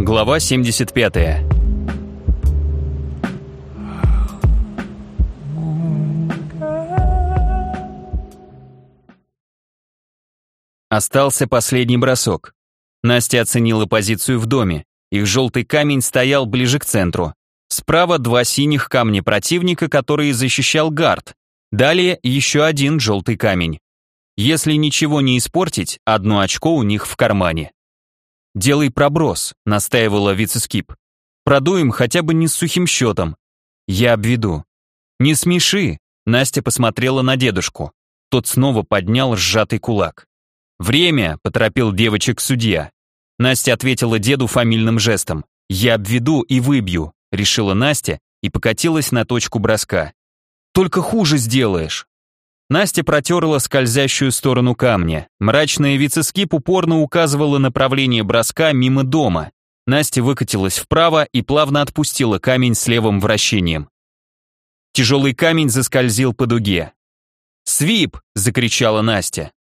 Глава 75. Остался последний бросок. Настя оценила позицию в доме. Их желтый камень стоял ближе к центру. Справа два синих камня противника, которые защищал гард. Далее еще один желтый камень. Если ничего не испортить, одно очко у них в кармане. «Делай проброс», — настаивала вице-скип. «Продуем хотя бы не с сухим счетом. Я обведу». «Не смеши», — Настя посмотрела на дедушку. Тот снова поднял сжатый кулак. «Время», — поторопил девочек судья. Настя ответила деду фамильным жестом. «Я обведу и выбью», — решила Настя и покатилась на точку броска. «Только хуже сделаешь». Настя протерла скользящую сторону камня. Мрачная вицескип упорно указывала направление броска мимо дома. Настя выкатилась вправо и плавно отпустила камень с левым вращением. Тяжелый камень заскользил по дуге. «Свип!» — закричала Настя.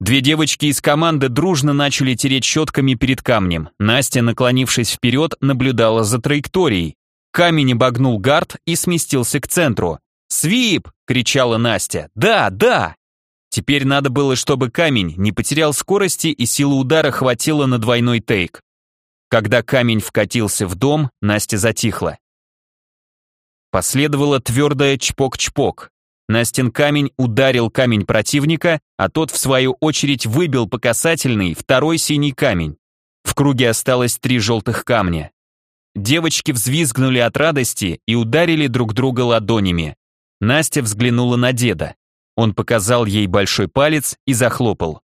Две девочки из команды дружно начали тереть щетками перед камнем. Настя, наклонившись вперед, наблюдала за траекторией. Камень обогнул гард и сместился к центру. «Свип!» — кричала Настя. «Да, да!» Теперь надо было, чтобы камень не потерял скорости и силы удара хватило на двойной тейк. Когда камень вкатился в дом, Настя затихла. Последовало твердое чпок-чпок. Настин камень ударил камень противника, а тот, в свою очередь, выбил по касательной второй синий камень. В круге осталось три желтых камня. Девочки взвизгнули от радости и ударили друг друга ладонями. Настя взглянула на деда. Он показал ей большой палец и захлопал.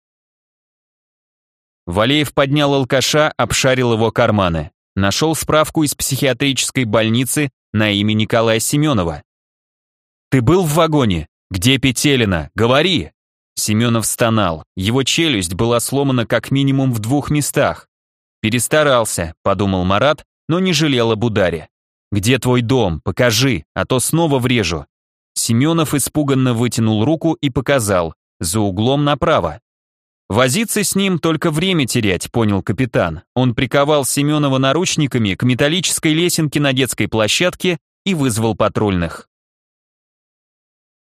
Валеев поднял алкаша, обшарил его карманы. Нашел справку из психиатрической больницы на имя Николая Семенова. «Ты был в вагоне? Где Петелина? Говори!» Семенов стонал. Его челюсть была сломана как минимум в двух местах. «Перестарался», — подумал Марат, но не жалел об ударе. «Где твой дом? Покажи, а то снова врежу». Семенов испуганно вытянул руку и показал. За углом направо. Возиться с ним только время терять, понял капитан. Он приковал Семенова наручниками к металлической лесенке на детской площадке и вызвал патрульных.